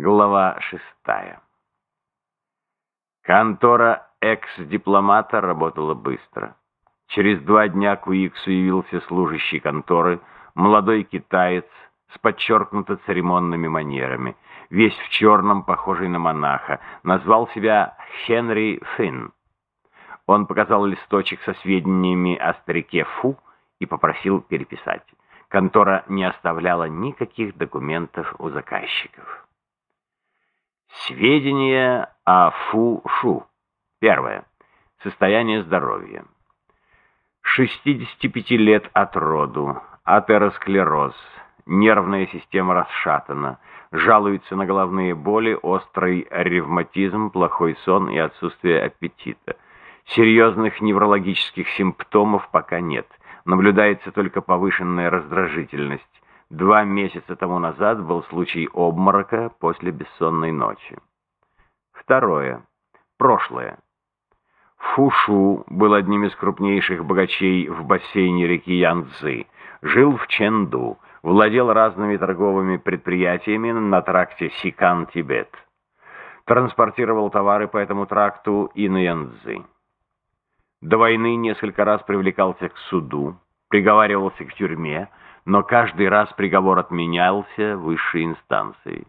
Глава шестая. Контора экс-дипломата работала быстро. Через два дня к Уиксу явился служащий конторы, молодой китаец с подчеркнуто церемонными манерами, весь в черном, похожий на монаха, назвал себя Хенри Финн. Он показал листочек со сведениями о старике Фу и попросил переписать. Контора не оставляла никаких документов у заказчиков. Сведения о Фу-Шу. Первое. Состояние здоровья. 65 лет от роду, атеросклероз, нервная система расшатана, жалуется на головные боли, острый ревматизм, плохой сон и отсутствие аппетита. Серьезных неврологических симптомов пока нет. Наблюдается только повышенная раздражительность. Два месяца тому назад был случай обморока после бессонной ночи. Второе. Прошлое. Фушу был одним из крупнейших богачей в бассейне реки Янцзы. Жил в Ченду, владел разными торговыми предприятиями на тракте Сикан-Тибет. Транспортировал товары по этому тракту и на Янцзы. До войны несколько раз привлекался к суду, приговаривался к тюрьме, но каждый раз приговор отменялся высшей инстанцией.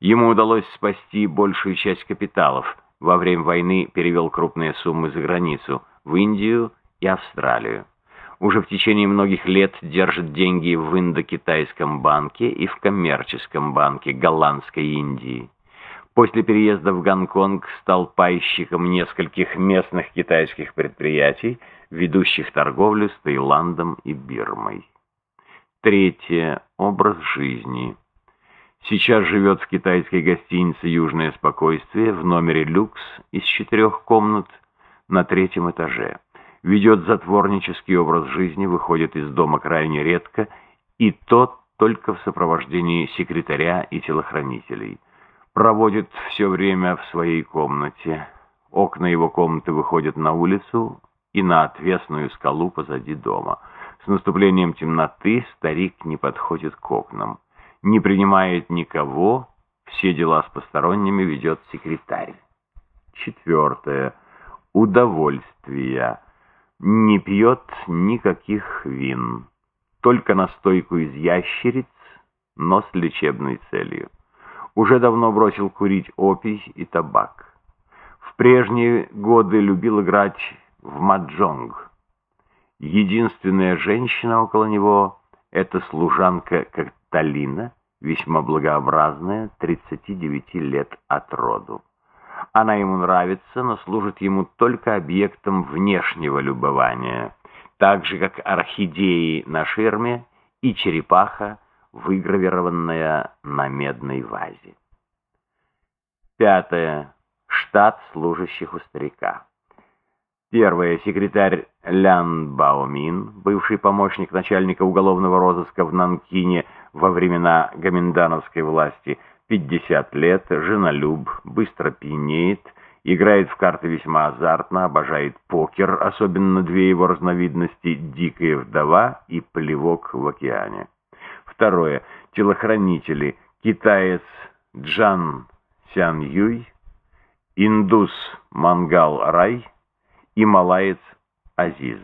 Ему удалось спасти большую часть капиталов. Во время войны перевел крупные суммы за границу, в Индию и Австралию. Уже в течение многих лет держит деньги в Индокитайском банке и в коммерческом банке Голландской Индии. После переезда в Гонконг стал пайщиком нескольких местных китайских предприятий, ведущих торговлю с Таиландом и Бирмой. Третье. Образ жизни. Сейчас живет в китайской гостинице «Южное спокойствие» в номере «Люкс» из четырех комнат на третьем этаже. Ведет затворнический образ жизни, выходит из дома крайне редко, и тот только в сопровождении секретаря и телохранителей. Проводит все время в своей комнате. Окна его комнаты выходят на улицу и на отвесную скалу позади дома – с наступлением темноты старик не подходит к окнам, не принимает никого, все дела с посторонними ведет секретарь. Четвертое. Удовольствие. Не пьет никаких вин. Только настойку из ящериц, но с лечебной целью. Уже давно бросил курить опий и табак. В прежние годы любил играть в маджонг. Единственная женщина около него — это служанка Каталина, весьма благообразная, 39 лет от роду. Она ему нравится, но служит ему только объектом внешнего любования, так же, как орхидеи на ширме и черепаха, выгравированная на медной вазе. Пятое. Штат служащих у старика. Первое. Секретарь Лян Баомин, бывший помощник начальника уголовного розыска в Нанкине во времена гоминдановской власти, 50 лет, женолюб, быстро пьянеет, играет в карты весьма азартно, обожает покер, особенно две его разновидности «Дикая вдова» и «Плевок в океане». Второе. Телохранители. Китаец Джан Сян Юй, индус Мангал Рай – и малаец Азиз.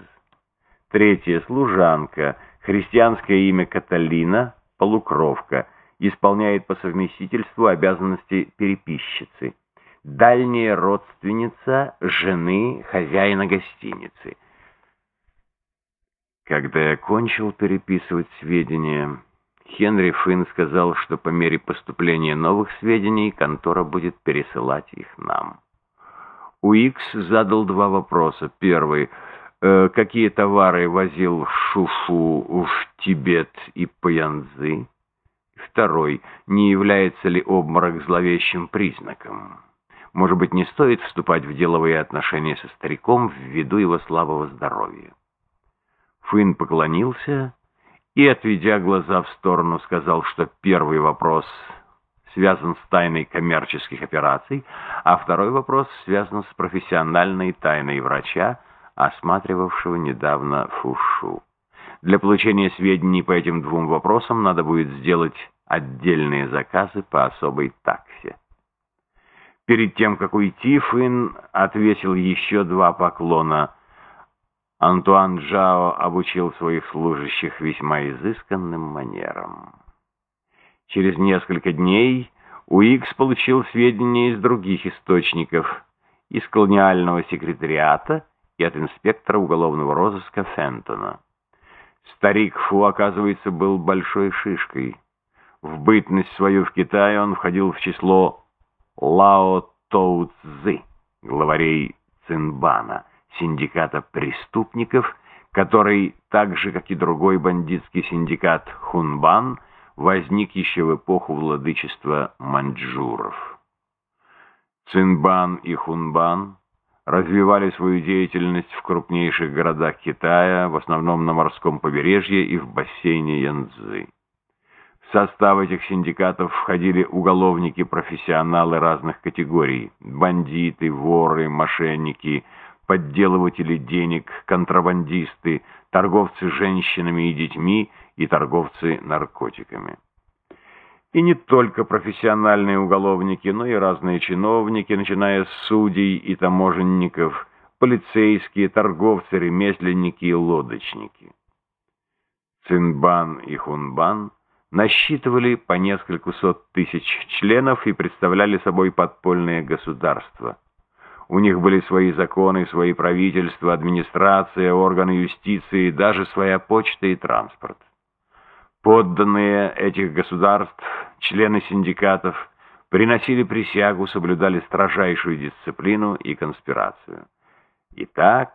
Третья служанка, христианское имя Каталина, полукровка, исполняет по совместительству обязанности переписчицы. Дальняя родственница жены хозяина гостиницы. Когда я кончил переписывать сведения, Хенри Финн сказал, что по мере поступления новых сведений контора будет пересылать их нам. Уикс задал два вопроса. Первый. Э, какие товары возил Шуфу в Тибет и Паянзы? Второй. Не является ли обморок зловещим признаком? Может быть, не стоит вступать в деловые отношения со стариком ввиду его слабого здоровья? Финн поклонился и, отведя глаза в сторону, сказал, что первый вопрос связан с тайной коммерческих операций, а второй вопрос связан с профессиональной тайной врача, осматривавшего недавно Фушу. Для получения сведений по этим двум вопросам надо будет сделать отдельные заказы по особой таксе. Перед тем, как уйти, Фinn отвесил еще два поклона. Антуан Джао обучил своих служащих весьма изысканным манерам. Через несколько дней Уикс получил сведения из других источников, из колониального секретариата и от инспектора уголовного розыска Фентона. Старик Фу, оказывается, был большой шишкой. В бытность свою в Китае он входил в число Лао Тоу Цзы, главарей Цинбана, синдиката преступников, который, так же, как и другой бандитский синдикат Хунбан, возник еще в эпоху владычества маньчжуров. Цинбан и Хунбан развивали свою деятельность в крупнейших городах Китая, в основном на морском побережье и в бассейне Янцзы. В состав этих синдикатов входили уголовники-профессионалы разных категорий – бандиты, воры, мошенники, подделыватели денег, контрабандисты, торговцы женщинами и детьми и торговцы наркотиками. И не только профессиональные уголовники, но и разные чиновники, начиная с судей и таможенников, полицейские, торговцы, ремесленники и лодочники. Цинбан и Хунбан насчитывали по несколько сот тысяч членов и представляли собой подпольное государство. У них были свои законы, свои правительства, администрация, органы юстиции, даже своя почта и транспорт. Подданные этих государств, члены синдикатов, приносили присягу, соблюдали строжайшую дисциплину и конспирацию. Итак,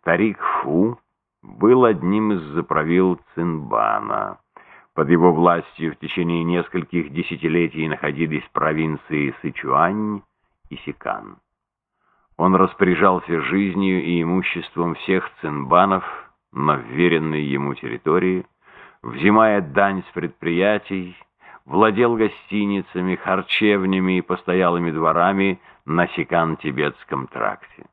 старик Фу был одним из заправил Цинбана. Под его властью в течение нескольких десятилетий находились провинции Сычуань и Сикан. Он распоряжался жизнью и имуществом всех цинбанов на вверенной ему территории, взимая дань с предприятий, владел гостиницами, харчевнями и постоялыми дворами на Сикан-Тибетском тракте.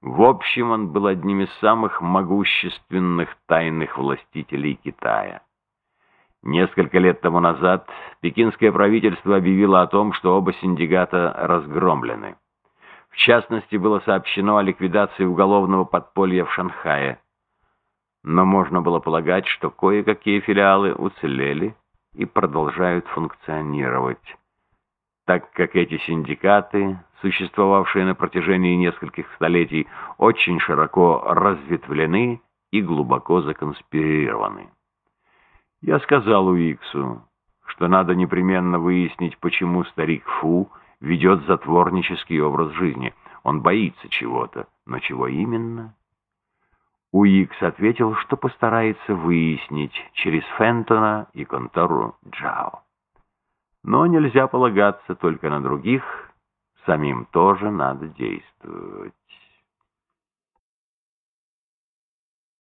В общем, он был одним из самых могущественных тайных властителей Китая. Несколько лет тому назад пекинское правительство объявило о том, что оба синдиката разгромлены. В частности, было сообщено о ликвидации уголовного подполья в Шанхае но можно было полагать, что кое-какие филиалы уцелели и продолжают функционировать, так как эти синдикаты, существовавшие на протяжении нескольких столетий, очень широко разветвлены и глубоко законспирированы. Я сказал Уиксу, что надо непременно выяснить, почему старик Фу ведет затворнический образ жизни. Он боится чего-то, но чего именно – Уикс ответил, что постарается выяснить через Фентона и контору Джао. Но нельзя полагаться только на других, самим тоже надо действовать.